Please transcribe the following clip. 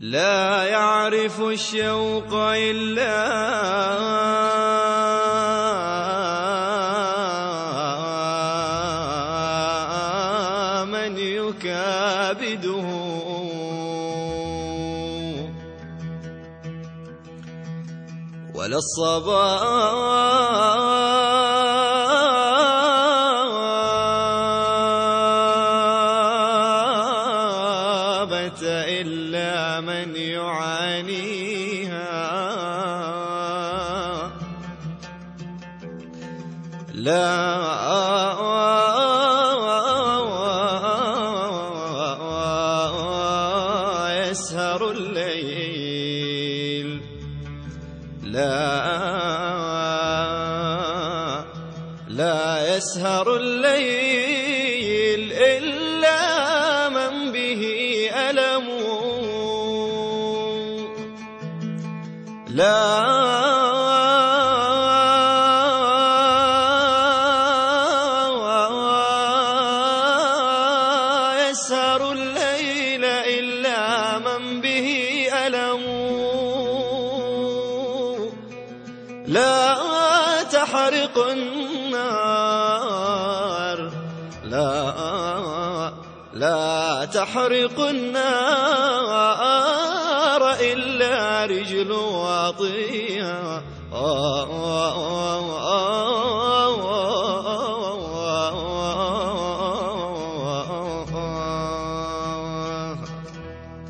لا يعرف الشوق إلا من يكابده. ولا الصبابة إلا من يعانيها لا يسهر الليل لا لا يسهر الليل ألم. لا. يسهر الليل إلا من به ألم. لا تحرق النار. لا. لا تحرق النار إلا رجل واطيها.